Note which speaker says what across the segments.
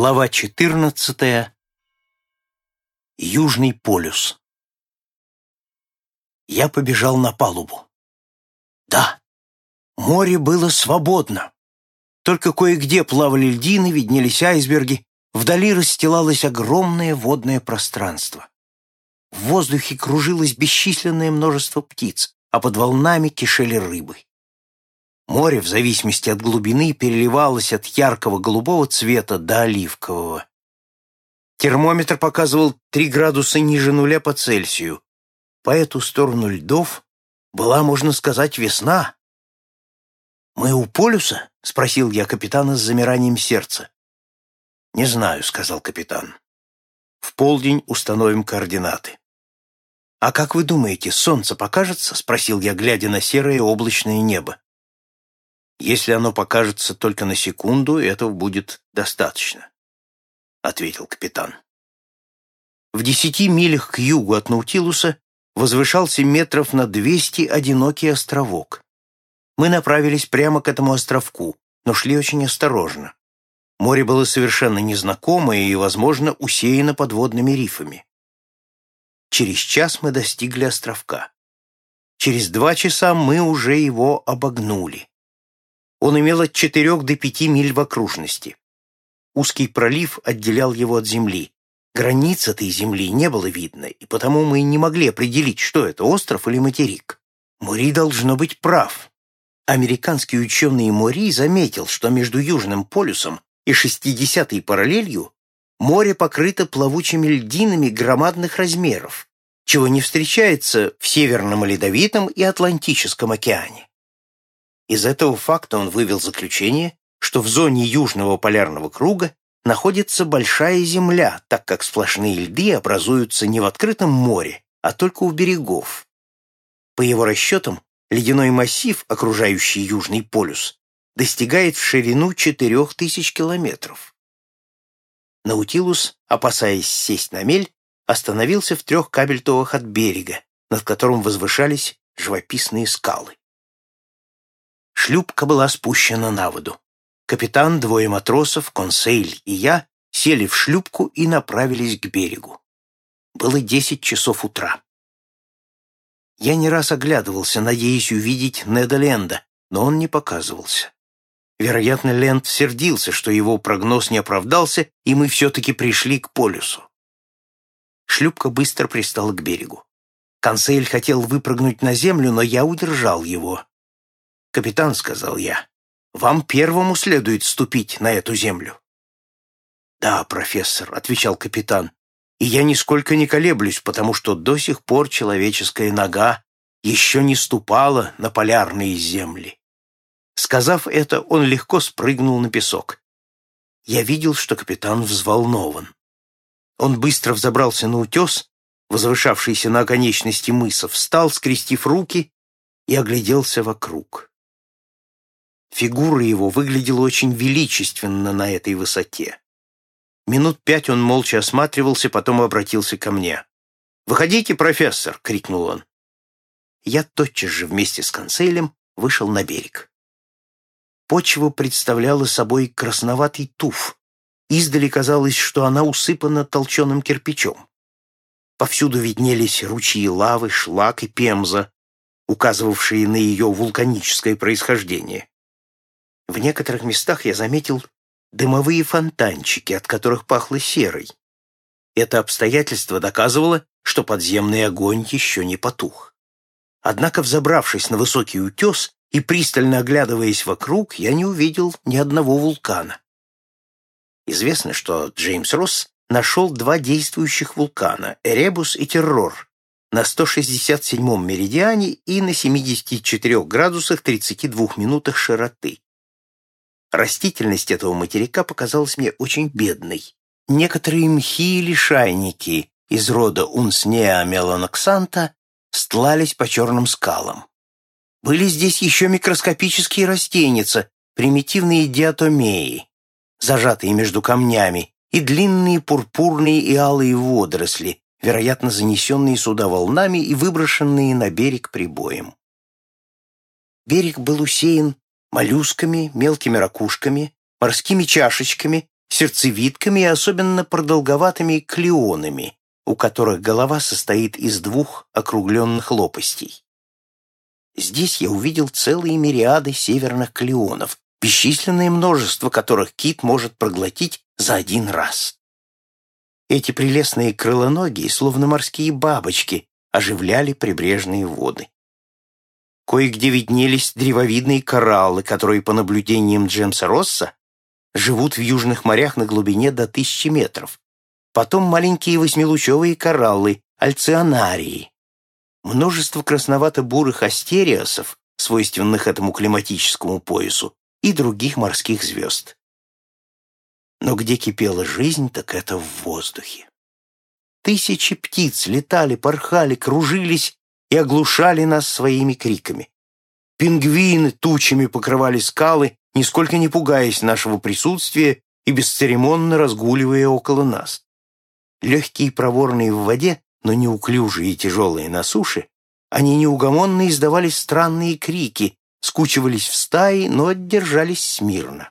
Speaker 1: Глава 14. Южный полюс. Я побежал на палубу. Да, море было свободно. Только кое-где плавали льдины, виднелись айсберги, вдали расстилалось огромное водное пространство. В воздухе кружилось бесчисленное множество птиц, а под волнами кишели рыбы. Море, в зависимости от глубины, переливалось от яркого голубого цвета до оливкового. Термометр показывал 3 градуса ниже нуля по Цельсию. По эту сторону льдов была, можно сказать, весна. «Мы у полюса?» — спросил я капитана с замиранием сердца. «Не знаю», — сказал капитан. «В полдень установим координаты». «А как вы думаете, солнце покажется?» — спросил я, глядя на серое облачное небо. Если оно покажется только на секунду, этого будет достаточно, — ответил капитан. В десяти милях к югу от Наутилуса возвышался метров на двести одинокий островок. Мы направились прямо к этому островку, но шли очень осторожно. Море было совершенно незнакомое и, возможно, усеяно подводными рифами. Через час мы достигли островка. Через два часа мы уже его обогнули. Он имел от четырех до пяти миль в окружности. Узкий пролив отделял его от земли. Границ этой земли не было видно, и потому мы не могли определить, что это, остров или материк. Мори должно быть прав. Американский ученый Мори заметил, что между Южным полюсом и 60-й параллелью море покрыто плавучими льдинами громадных размеров, чего не встречается в Северном Ледовитом и Атлантическом океане. Из этого факта он вывел заключение, что в зоне Южного полярного круга находится большая земля, так как сплошные льды образуются не в открытом море, а только у берегов. По его расчетам, ледяной массив, окружающий Южный полюс, достигает в ширину 4000 километров. Наутилус, опасаясь сесть на мель, остановился в трех кабельтовых от берега, над которым возвышались живописные скалы. Шлюпка была спущена на воду. Капитан, двое матросов, консейль и я сели в шлюпку и направились к берегу. Было десять часов утра. Я не раз оглядывался, надеясь увидеть Неда Ленда, но он не показывался. Вероятно, Ленд сердился, что его прогноз не оправдался, и мы все-таки пришли к полюсу. Шлюпка быстро пристала к берегу. Консель хотел выпрыгнуть на землю, но я удержал его. «Капитан», — сказал я, — «вам первому следует ступить на эту землю». «Да, профессор», — отвечал капитан, — «и я нисколько не колеблюсь, потому что до сих пор человеческая нога еще не ступала на полярные земли». Сказав это, он легко спрыгнул на песок. Я видел, что капитан взволнован. Он быстро взобрался на утес, возвышавшийся на оконечности мыса, встал, скрестив руки, и огляделся вокруг. Фигура его выглядела очень величественно на этой высоте. Минут пять он молча осматривался, потом обратился ко мне. «Выходите, профессор!» — крикнул он. Я тотчас же вместе с канцелем вышел на берег. Почва представляла собой красноватый туф. Издали казалось, что она усыпана толченым кирпичом. Повсюду виднелись ручьи лавы, шлак и пемза, указывавшие на ее вулканическое происхождение. В некоторых местах я заметил дымовые фонтанчики, от которых пахло серой. Это обстоятельство доказывало, что подземный огонь еще не потух. Однако, взобравшись на высокий утес и пристально оглядываясь вокруг, я не увидел ни одного вулкана. Известно, что Джеймс Росс нашел два действующих вулкана — Эребус и Террор, на 167-м меридиане и на 74 градусах 32 минутах широты. Растительность этого материка показалась мне очень бедной. Некоторые мхи или шайники из рода Унснеа меланоксанта стлались по черным скалам. Были здесь еще микроскопические растеница, примитивные диатомеи, зажатые между камнями, и длинные пурпурные и алые водоросли, вероятно, занесенные сюда волнами и выброшенные на берег прибоем. Берег был усеян моллюсками, мелкими ракушками, морскими чашечками сердцевидками и особенно продолговатыми клеонами, у которых голова состоит из двух округленных лопастей. Здесь я увидел целые мириады северных клеонов, бесчисленное множество которых кит может проглотить за один раз. Эти прелестные крылоногие, словно морские бабочки, оживляли прибрежные воды. Кое-где виднелись древовидные кораллы, которые, по наблюдениям Джемса Росса, живут в южных морях на глубине до тысячи метров. Потом маленькие восьмилучевые кораллы, альционарии. Множество красновато-бурых астериосов, свойственных этому климатическому поясу, и других морских звезд. Но где кипела жизнь, так это в воздухе. Тысячи птиц летали, порхали, кружились и оглушали нас своими криками. Пингвины тучами покрывали скалы, нисколько не пугаясь нашего присутствия и бесцеремонно разгуливая около нас. Легкие и проворные в воде, но неуклюжие и тяжелые на суше, они неугомонно издавали странные крики, скучивались в стаи, но держались смирно.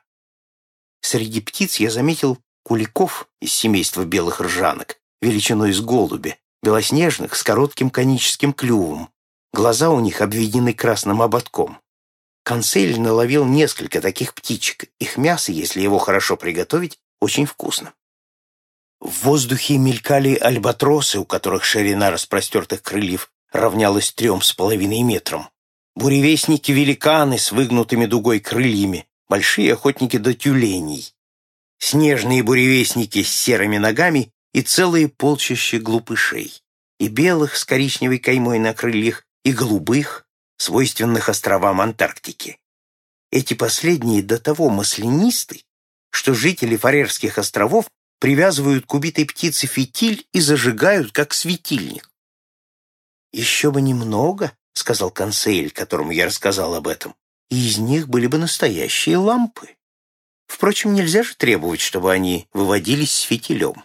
Speaker 1: Среди птиц я заметил куликов из семейства белых ржанок, величиной с голубя, белоснежных, с коротким коническим клювом. Глаза у них обведены красным ободком. Консель наловил несколько таких птичек. Их мясо, если его хорошо приготовить, очень вкусно. В воздухе мелькали альбатросы, у которых ширина распростертых крыльев равнялась трем с половиной метрам. Буревестники-великаны с выгнутыми дугой крыльями, большие охотники до тюленей. Снежные буревестники с серыми ногами и целые полчища глупышей. И белых с коричневой каймой на крыльях, и голубых, свойственных островам Антарктики. Эти последние до того маслянисты, что жители Фарерских островов привязывают к убитой птице фитиль и зажигают, как светильник. «Еще бы немного», — сказал консель, которому я рассказал об этом, «и из них были бы настоящие лампы. Впрочем, нельзя же требовать, чтобы они выводились с фитилем».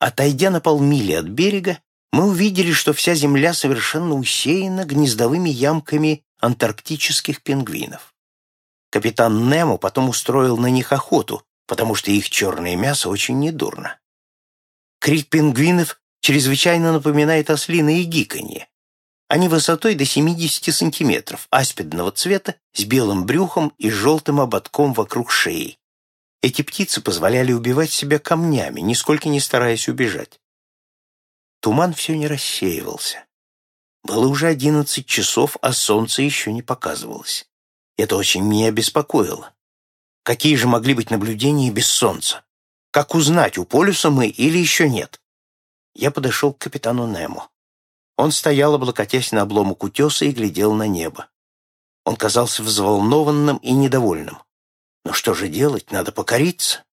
Speaker 1: Отойдя на полмили от берега, мы увидели, что вся земля совершенно усеяна гнездовыми ямками антарктических пингвинов. Капитан Немо потом устроил на них охоту, потому что их черное мясо очень недурно. Крик пингвинов чрезвычайно напоминает ослиное гиканье. Они высотой до 70 сантиметров, аспидного цвета, с белым брюхом и желтым ободком вокруг шеи. Эти птицы позволяли убивать себя камнями, нисколько не стараясь убежать. Туман все не рассеивался. Было уже одиннадцать часов, а солнце еще не показывалось. Это очень меня беспокоило. Какие же могли быть наблюдения без солнца? Как узнать, у полюса мы или еще нет? Я подошел к капитану Немо. Он стоял, облокотясь на обломок утеса и глядел на небо. Он казался взволнованным и недовольным. Но что же делать? Надо покориться.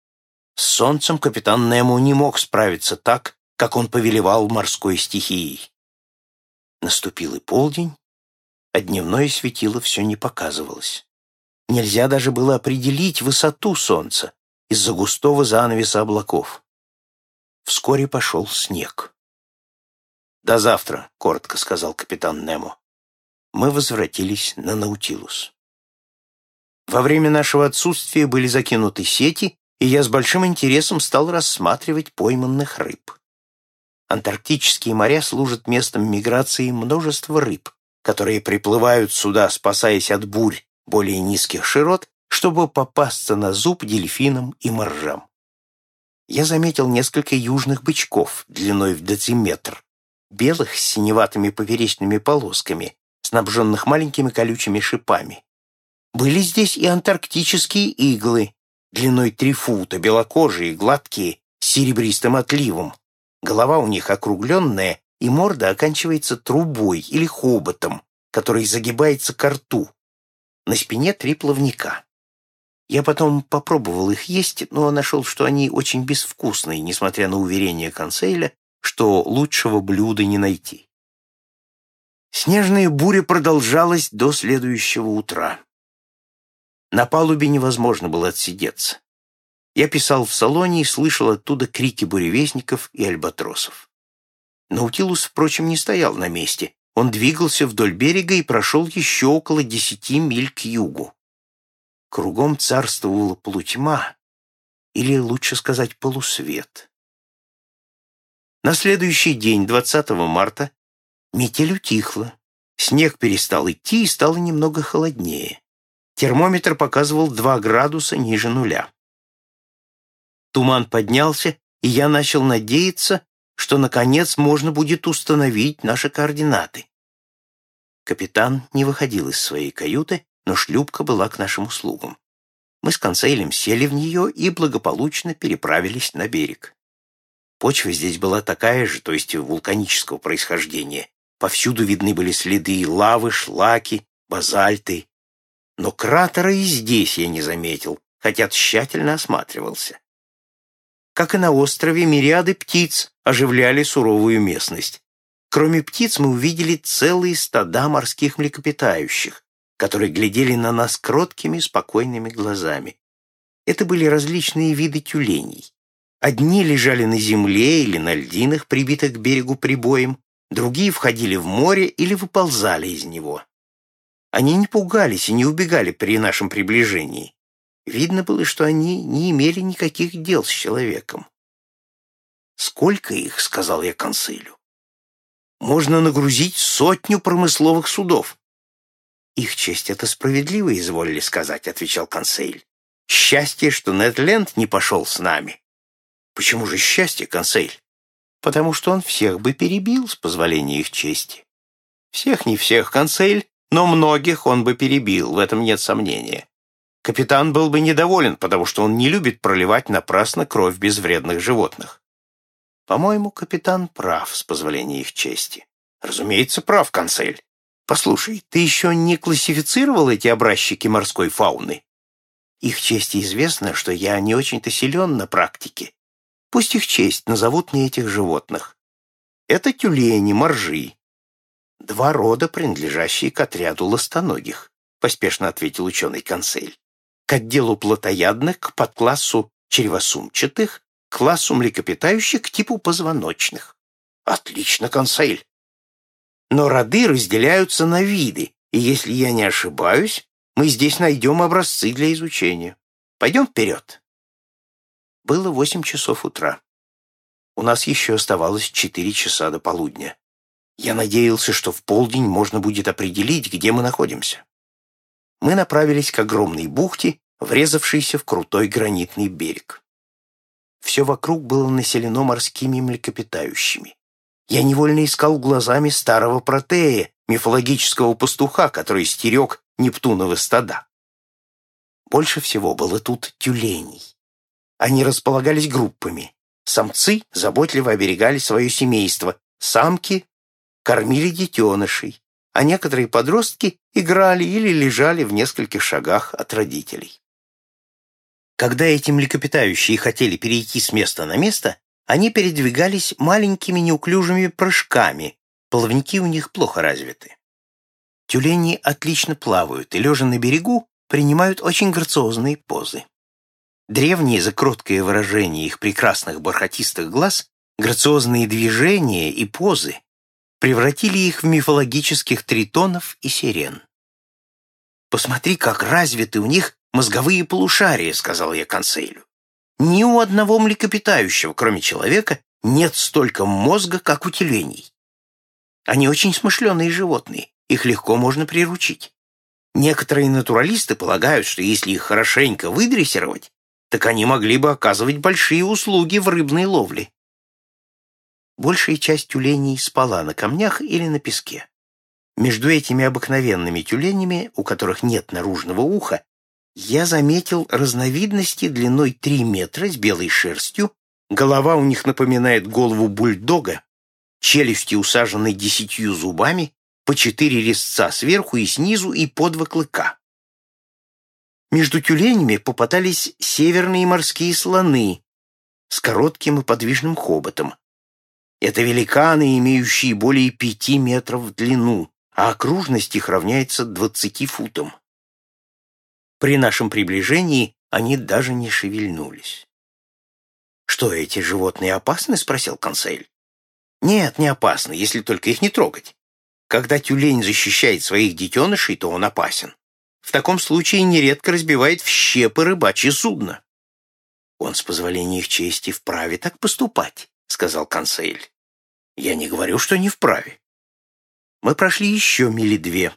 Speaker 1: С солнцем капитан Немо не мог справиться так, как он повелевал морской стихией. Наступил и полдень, а дневное светило все не показывалось. Нельзя даже было определить высоту солнца из-за густого занавеса облаков. Вскоре пошел снег. «До завтра», — коротко сказал капитан Немо. Мы возвратились на Наутилус. Во время нашего отсутствия были закинуты сети, и я с большим интересом стал рассматривать пойманных рыб. Антарктические моря служат местом миграции множества рыб, которые приплывают сюда, спасаясь от бурь более низких широт, чтобы попасться на зуб дельфинам и моржам. Я заметил несколько южных бычков длиной в дециметр, белых с синеватыми поперечными полосками, снабженных маленькими колючими шипами. Были здесь и антарктические иглы, длиной три фута, белокожие, гладкие, с серебристым отливом, Голова у них округленная, и морда оканчивается трубой или хоботом, который загибается к рту. На спине три плавника. Я потом попробовал их есть, но нашел, что они очень безвкусные, несмотря на уверение консейля, что лучшего блюда не найти. Снежная буря продолжалась до следующего утра. На палубе невозможно было отсидеться. Я писал в салоне и слышал оттуда крики буревестников и альбатросов. Наутилус, впрочем, не стоял на месте. Он двигался вдоль берега и прошел еще около десяти миль к югу. Кругом царствовала полутьма, или, лучше сказать, полусвет. На следующий день, 20 марта, метель утихла, снег перестал идти и стало немного холоднее. Термометр показывал 2 градуса ниже нуля. Туман поднялся, и я начал надеяться, что, наконец, можно будет установить наши координаты. Капитан не выходил из своей каюты, но шлюпка была к нашим услугам. Мы с Консейлем сели в нее и благополучно переправились на берег. Почва здесь была такая же, то есть вулканического происхождения. Повсюду видны были следы лавы, шлаки, базальты. Но кратера и здесь я не заметил, хотя тщательно осматривался. Как и на острове, мириады птиц оживляли суровую местность. Кроме птиц мы увидели целые стада морских млекопитающих, которые глядели на нас кроткими, спокойными глазами. Это были различные виды тюленей. Одни лежали на земле или на льдинах, прибитых к берегу прибоем, другие входили в море или выползали из него. Они не пугались и не убегали при нашем приближении. Видно было, что они не имели никаких дел с человеком. «Сколько их?» — сказал я консылю. «Можно нагрузить сотню промысловых судов». «Их честь — это справедливо, изволили сказать», — отвечал консель. «Счастье, что Нетленд не пошел с нами». «Почему же счастье, консель?» «Потому что он всех бы перебил, с позволения их чести». «Всех не всех, консель, но многих он бы перебил, в этом нет сомнения. Капитан был бы недоволен, потому что он не любит проливать напрасно кровь безвредных животных. По-моему, капитан прав, с позволения их чести. Разумеется, прав, консель. Послушай, ты еще не классифицировал эти образчики морской фауны? Их чести известно, что я не очень-то силен на практике. Пусть их честь назовут мне этих животных. Это тюлени, моржи. Два рода, принадлежащие к отряду ластоногих, поспешно ответил ученый консель к отделу плотоядных, к подклассу чревосумчатых, к классу млекопитающих, к типу позвоночных. Отлично, консель. Но роды разделяются на виды, и если я не ошибаюсь, мы здесь найдем образцы для изучения. Пойдем вперед. Было восемь часов утра. У нас еще оставалось четыре часа до полудня. Я надеялся, что в полдень можно будет определить, где мы находимся мы направились к огромной бухте, врезавшейся в крутой гранитный берег. Все вокруг было населено морскими млекопитающими. Я невольно искал глазами старого протея, мифологического пастуха, который стерег Нептуновы стада. Больше всего было тут тюленей. Они располагались группами. Самцы заботливо оберегали свое семейство, самки кормили детенышей, а некоторые подростки играли или лежали в нескольких шагах от родителей. Когда эти млекопитающие хотели перейти с места на место, они передвигались маленькими неуклюжими прыжками, плавники у них плохо развиты. Тюлени отлично плавают и, лежа на берегу, принимают очень грациозные позы. Древние за кроткое выражение их прекрасных бархатистых глаз, грациозные движения и позы превратили их в мифологических тритонов и сирен. «Посмотри, как развиты у них мозговые полушария», — сказал я консейлю. «Ни у одного млекопитающего, кроме человека, нет столько мозга, как у тюленей. Они очень смышленые животные, их легко можно приручить. Некоторые натуралисты полагают, что если их хорошенько выдрессировать, так они могли бы оказывать большие услуги в рыбной ловле. Большая часть тюленей спала на камнях или на песке. Между этими обыкновенными тюленями, у которых нет наружного уха, я заметил разновидности длиной 3 метра с белой шерстью, голова у них напоминает голову бульдога, челюсти усажены десятью зубами, по четыре резца сверху и снизу и по два клыка. Между тюленями попадались северные морские слоны с коротким и подвижным хоботом, это великаны, имеющие более пяти метров в длину, а окружность их равняется двадцати футам. При нашем приближении они даже не шевельнулись. «Что, эти животные опасны?» — спросил консель. «Нет, не опасны, если только их не трогать. Когда тюлень защищает своих детенышей, то он опасен. В таком случае нередко разбивает в щепы рыбачье судно. Он, с позволения их чести, вправе так поступать, сказал консель. Я не говорю, что не вправе. Мы прошли еще мили две.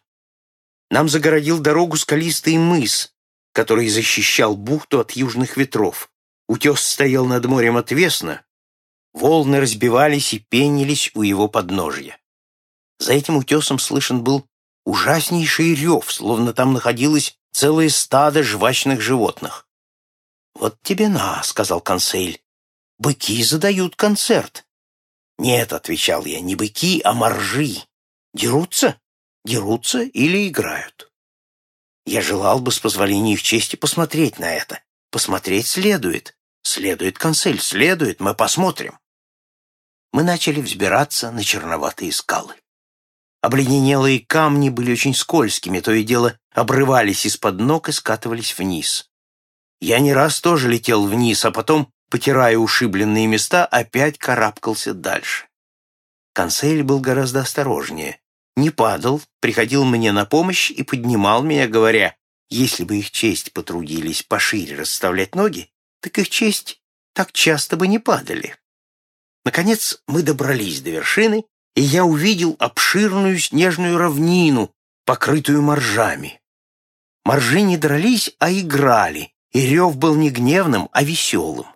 Speaker 1: Нам загородил дорогу скалистый мыс, который защищал бухту от южных ветров. Утес стоял над морем отвесно, волны разбивались и пенились у его подножья. За этим утесом слышен был ужаснейший рев, словно там находилось целое стадо жвачных животных. «Вот тебе на», — сказал консель, — «быки задают концерт». «Нет», — отвечал я, — «не быки, а моржи. Дерутся? Дерутся или играют?» Я желал бы, с позволения их чести, посмотреть на это. Посмотреть следует. Следует, консель, следует, мы посмотрим. Мы начали взбираться на черноватые скалы. Обледенелые камни были очень скользкими, то и дело обрывались из-под ног и скатывались вниз. Я не раз тоже летел вниз, а потом, потирая ушибленные места, опять карабкался дальше. Консель был гораздо осторожнее. Не падал, приходил мне на помощь и поднимал меня, говоря, если бы их честь потрудились пошире расставлять ноги, так их честь так часто бы не падали. Наконец мы добрались до вершины, и я увидел обширную снежную равнину, покрытую моржами. Моржи не дрались, а играли, и рев был не гневным, а веселым.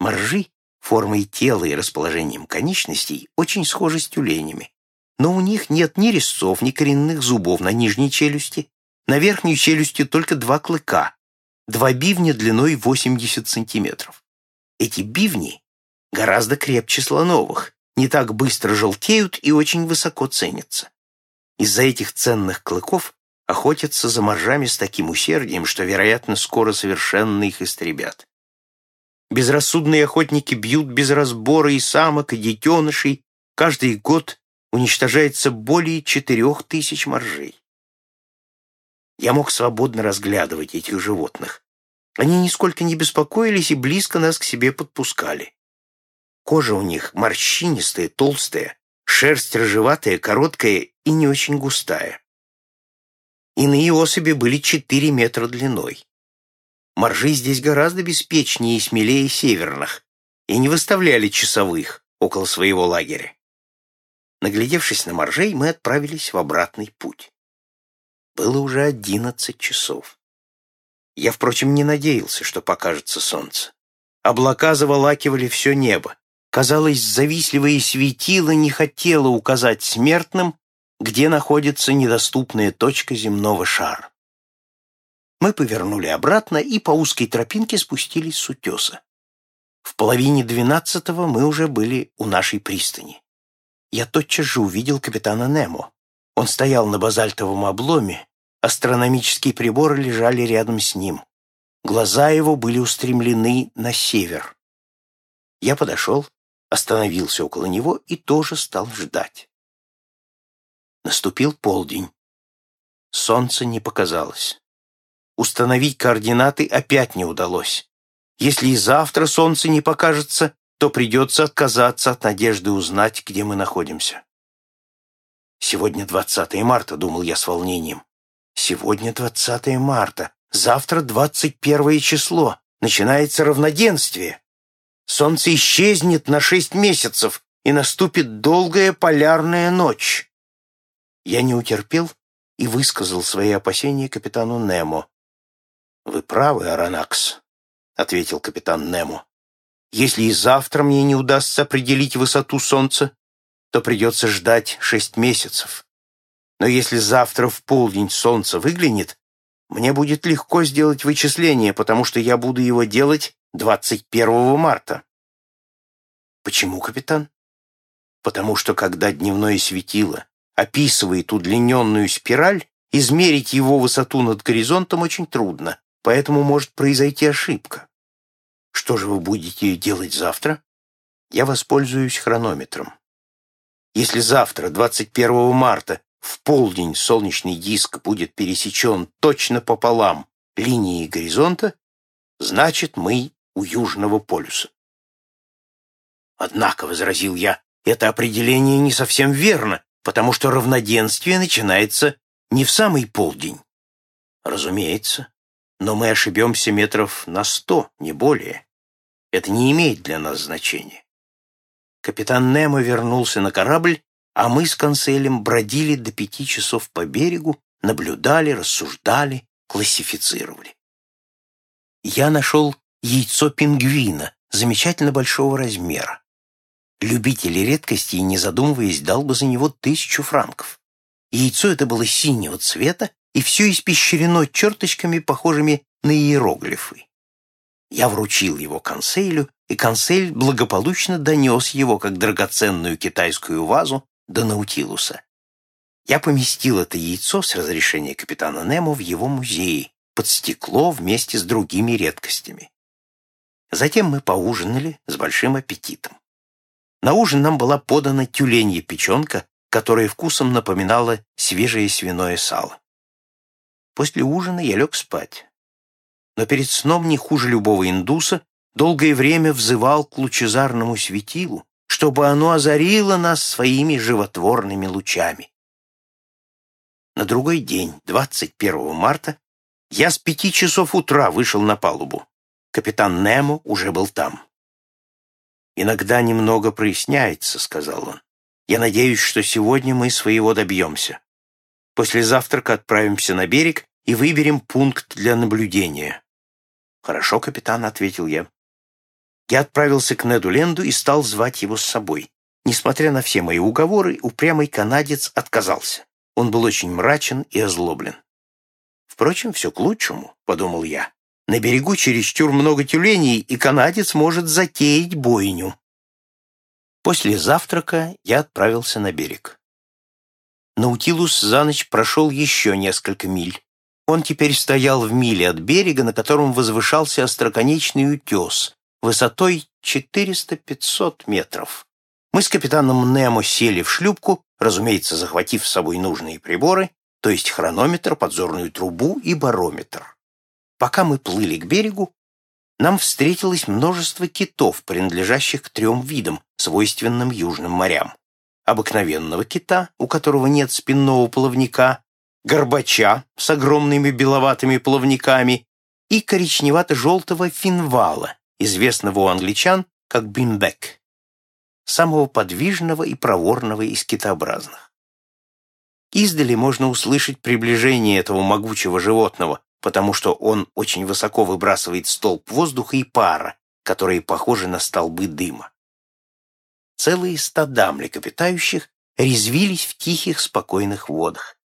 Speaker 1: Моржи формой тела и расположением конечностей очень схожи с тюленями, но у них нет ни резцов, ни коренных зубов на нижней челюсти, на верхней челюсти только два клыка, два бивня длиной 80 сантиметров. Эти бивни гораздо крепче слоновых, не так быстро желтеют и очень высоко ценятся. Из-за этих ценных клыков охотятся за моржами с таким усердием, что, вероятно, скоро совершенно их истребят. Безрассудные охотники бьют без разбора и самок, и детенышей. Каждый год уничтожается более четырех тысяч моржей. Я мог свободно разглядывать этих животных. Они нисколько не беспокоились и близко нас к себе подпускали. Кожа у них морщинистая, толстая, шерсть рыжеватая, короткая и не очень густая. Иные особи были 4 метра длиной. Моржи здесь гораздо беспечнее и смелее северных и не выставляли часовых около своего лагеря. Наглядевшись на моржей, мы отправились в обратный путь. Было уже одиннадцать часов. Я, впрочем, не надеялся, что покажется солнце. Облака заволакивали все небо. Казалось, завистливое светило не хотело указать смертным, где находится недоступная точка земного шара. Мы повернули обратно и по узкой тропинке спустились с утеса. В половине двенадцатого мы уже были у нашей пристани. Я тотчас же увидел капитана Немо. Он стоял на базальтовом обломе, астрономические приборы лежали рядом с ним. Глаза его были устремлены на север. Я подошел, остановился около него и тоже стал ждать. Наступил полдень. Солнце не показалось. Установить координаты опять не удалось. Если и завтра солнце не покажется, то придется отказаться от надежды узнать, где мы находимся. Сегодня 20 марта, думал я с волнением. Сегодня 20 марта, завтра 21 число, начинается равноденствие. Солнце исчезнет на шесть месяцев, и наступит долгая полярная ночь. Я не утерпел и высказал свои опасения капитану Немо. «Вы правы, Аронакс», — ответил капитан Немо. «Если и завтра мне не удастся определить высоту Солнца, то придется ждать шесть месяцев. Но если завтра в полдень Солнце выглянет, мне будет легко сделать вычисление, потому что я буду его делать 21 марта». «Почему, капитан?» «Потому что когда дневное светило описывает удлиненную спираль, измерить его высоту над горизонтом очень трудно, поэтому может произойти ошибка. Что же вы будете делать завтра? Я воспользуюсь хронометром. Если завтра, 21 марта, в полдень солнечный диск будет пересечен точно пополам линии горизонта, значит, мы у Южного полюса. Однако, — возразил я, — это определение не совсем верно, потому что равноденствие начинается не в самый полдень. Разумеется. Но мы ошибемся метров на сто, не более. Это не имеет для нас значения. Капитан Немо вернулся на корабль, а мы с Конселем бродили до пяти часов по берегу, наблюдали, рассуждали, классифицировали. Я нашел яйцо пингвина, замечательно большого размера. Любитель редкостей, не задумываясь, дал бы за него тысячу франков. Яйцо это было синего цвета и все испещрено черточками, похожими на иероглифы. Я вручил его конселю, и консель благополучно донес его, как драгоценную китайскую вазу, до Наутилуса. Я поместил это яйцо с разрешения капитана Немо в его музее, под стекло вместе с другими редкостями. Затем мы поужинали с большим аппетитом. На ужин нам была подана тюленья печенка, которая вкусом напоминала свежее свиное сало. После ужина я лег спать. Но перед сном не хуже любого индуса долгое время взывал к лучезарному светилу, чтобы оно озарило нас своими животворными лучами. На другой день, 21 марта, я с пяти часов утра вышел на палубу. Капитан Немо уже был там. «Иногда немного проясняется», — сказал он. «Я надеюсь, что сегодня мы своего добьемся. После завтрака отправимся на берег и выберем пункт для наблюдения». «Хорошо, капитан», — ответил я. Я отправился к Неду Ленду и стал звать его с собой. Несмотря на все мои уговоры, упрямый канадец отказался. Он был очень мрачен и озлоблен. «Впрочем, все к лучшему», — подумал я. На берегу чересчур много тюленей, и канадец может затеять бойню. После завтрака я отправился на берег. Наутилус за ночь прошел еще несколько миль. Он теперь стоял в миле от берега, на котором возвышался остроконечный утес, высотой 400-500 метров. Мы с капитаном Немо сели в шлюпку, разумеется, захватив с собой нужные приборы, то есть хронометр, подзорную трубу и барометр. Пока мы плыли к берегу, нам встретилось множество китов, принадлежащих к трем видам, свойственным южным морям. Обыкновенного кита, у которого нет спинного плавника, горбача с огромными беловатыми плавниками и коричневато-желтого финвала, известного у англичан как бимбек, самого подвижного и проворного из китообразных. Издали можно услышать приближение этого могучего животного, потому что он очень высоко выбрасывает столб воздуха и пара, которые похожи на столбы дыма. Целые стада млекопитающих резвились в тихих, спокойных водах.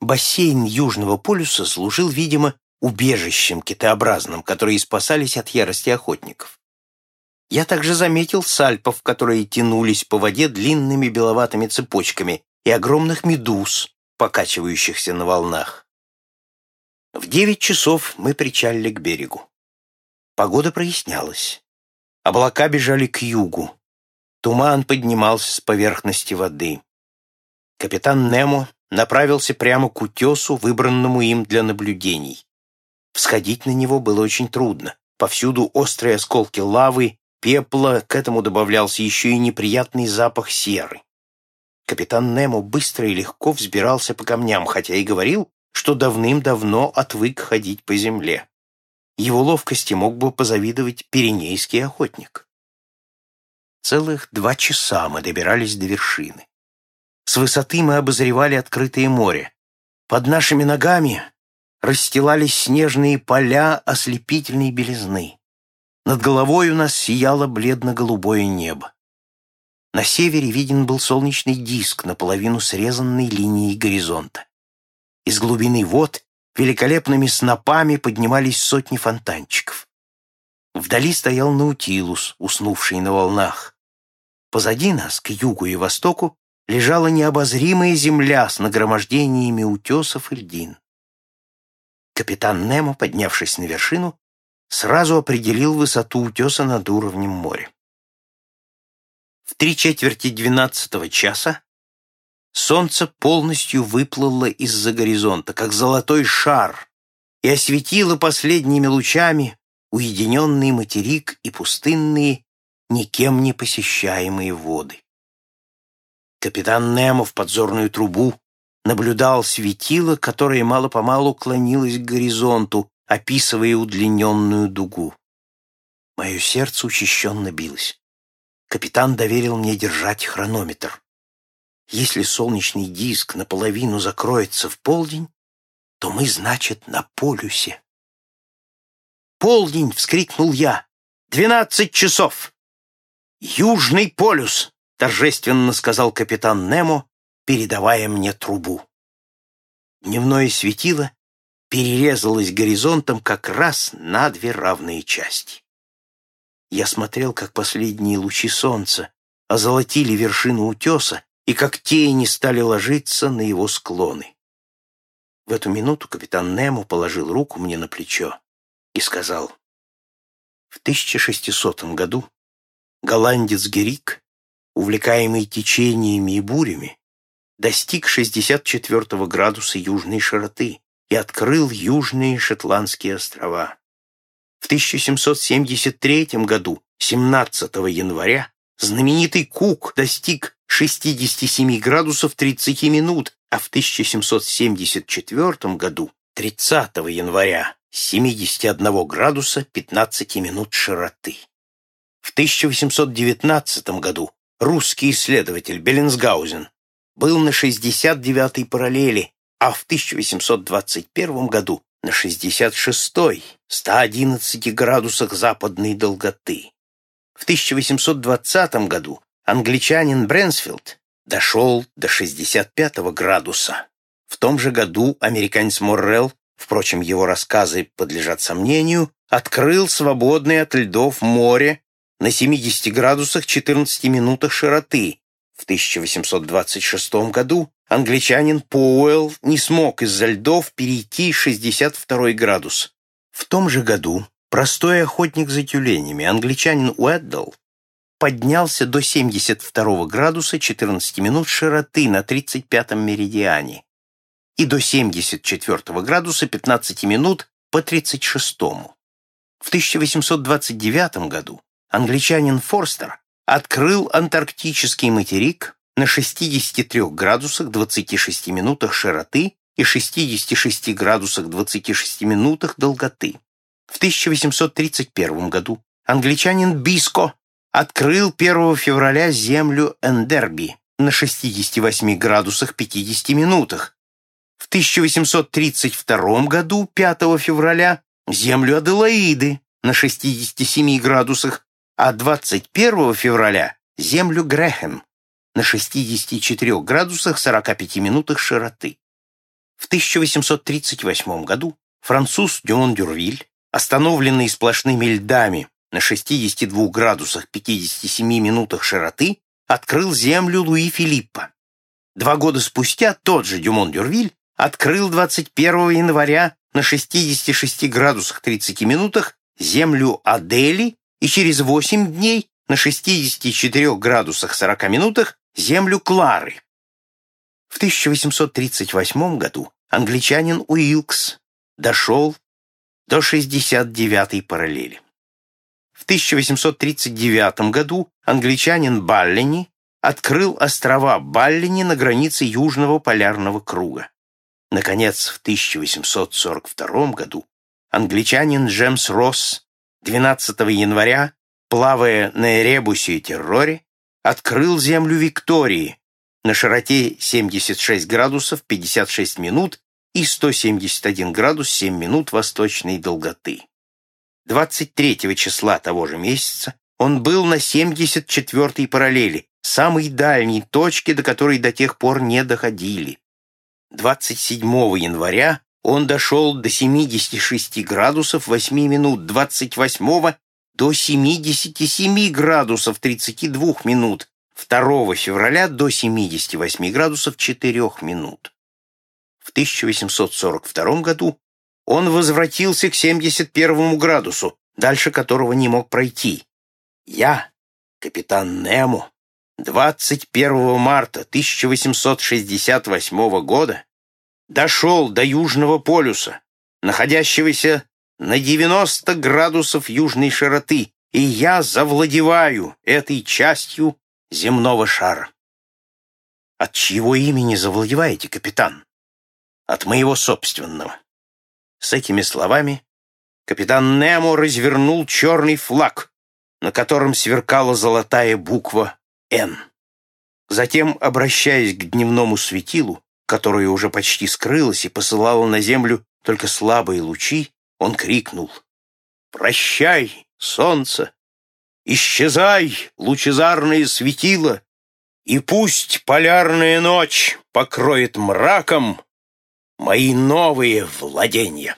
Speaker 1: Бассейн Южного полюса служил, видимо, убежищем китообразным, которые спасались от ярости охотников. Я также заметил сальпов, которые тянулись по воде длинными беловатыми цепочками, и огромных медуз, покачивающихся на волнах. В девять часов мы причалили к берегу. Погода прояснялась. Облака бежали к югу. Туман поднимался с поверхности воды. Капитан Немо направился прямо к утесу, выбранному им для наблюдений. Всходить на него было очень трудно. Повсюду острые осколки лавы, пепла, к этому добавлялся еще и неприятный запах серы. Капитан Немо быстро и легко взбирался по камням, хотя и говорил, что давным-давно отвык ходить по земле. Его ловкости мог бы позавидовать пиренейский охотник. Целых два часа мы добирались до вершины. С высоты мы обозревали открытое море. Под нашими ногами расстилались снежные поля ослепительной белизны. Над головой у нас сияло бледно-голубое небо. На севере виден был солнечный диск, наполовину срезанный линией горизонта. Из глубины вод великолепными снопами поднимались сотни фонтанчиков. Вдали стоял Наутилус, уснувший на волнах. Позади нас, к югу и востоку, лежала необозримая земля с нагромождениями утесов и льдин. Капитан Немо, поднявшись на вершину, сразу определил высоту утеса над уровнем моря. В три четверти двенадцатого часа Солнце полностью выплыло из-за горизонта, как золотой шар, и осветило последними лучами уединенный материк и пустынные, никем не посещаемые воды. Капитан Немо в подзорную трубу наблюдал светило, которое мало-помалу клонилось к горизонту, описывая удлиненную дугу. Мое сердце учащенно билось. Капитан доверил мне держать хронометр. Если солнечный диск наполовину закроется в полдень, то мы, значит, на полюсе. «Полдень!» — вскрикнул я. «Двенадцать часов!» «Южный полюс!» — торжественно сказал капитан Немо, передавая мне трубу. Дневное светило перерезалось горизонтом как раз на две равные части. Я смотрел, как последние лучи солнца озолотили вершину утеса и как тени стали ложиться на его склоны. В эту минуту капитан Немо положил руку мне на плечо и сказал, «В 1600 году голландец Герик, увлекаемый течениями и бурями, достиг 64 градуса южной широты и открыл южные Шотландские острова. В 1773 году, 17 января, знаменитый Кук достиг 67 градусов 30 минут, а в 1774 году, 30 января, 71 градуса 15 минут широты. В 1819 году русский исследователь Беллинсгаузен был на 69-й параллели, а в 1821 году на 66-й, 111 градусах западной долготы. В 1820 году англичанин Брэнсфилд дошел до 65 градуса. В том же году американец Моррелл, впрочем, его рассказы подлежат сомнению, открыл свободное от льдов море на 70 градусах 14 минутах широты. В 1826 году англичанин Пауэлл не смог из-за льдов перейти 62 градус. В том же году простой охотник за тюленями, англичанин Уэддл, поднялся до 72 градуса 14 минут широты на 35-м меридиане и до 74 градуса 15 минут по 36-му. В 1829 году англичанин Форстер открыл антарктический материк на 63 градусах 26 минутах широты и 66 градусах 26 минутах долготы. В 1831 году англичанин Биско открыл 1 февраля землю Эндерби на 68 градусах 50 минутах. В 1832 году, 5 февраля, землю Аделаиды на 67 градусах, а 21 февраля землю Грэхэм на 64 градусах 45 минутах широты. В 1838 году француз Дюмон Дюрвиль, остановленный сплошными льдами на 62 градусах 57 минутах широты открыл землю Луи Филиппа. Два года спустя тот же Дюмон Дюрвиль открыл 21 января на 66 градусах 30 минутах землю Адели и через 8 дней на 64 градусах 40 минутах землю Клары. В 1838 году англичанин Уилкс дошел до 69-й параллели. В 1839 году англичанин Баллини открыл острова Баллини на границе Южного полярного круга. Наконец, в 1842 году англичанин Джемс Росс 12 января, плавая на Эребусе и Терроре, открыл землю Виктории на широте 76 градусов 56 минут и 171 градус 7 минут восточной долготы. 23 числа того же месяца он был на 74-й параллели, самой дальней точке, до которой до тех пор не доходили. 27 января он дошел до 76 градусов 8 минут, 28 до 77 градусов 32 минут, 2 февраля до 78 градусов 4 минут. В 1842 году он возвратился к 71 градусу, дальше которого не мог пройти. Я, капитан Немо, 21 марта 1868 года дошел до Южного полюса, находящегося на 90 градусов южной широты, и я завладеваю этой частью земного шара. От чьего имени завладеваете, капитан? От моего собственного. С этими словами капитан Немо развернул черный флаг, на котором сверкала золотая буква «Н». Затем, обращаясь к дневному светилу, которое уже почти скрылось и посылало на землю только слабые лучи, он крикнул «Прощай, солнце! Исчезай, лучезарное светило, и пусть полярная ночь покроет мраком мои новые владения!»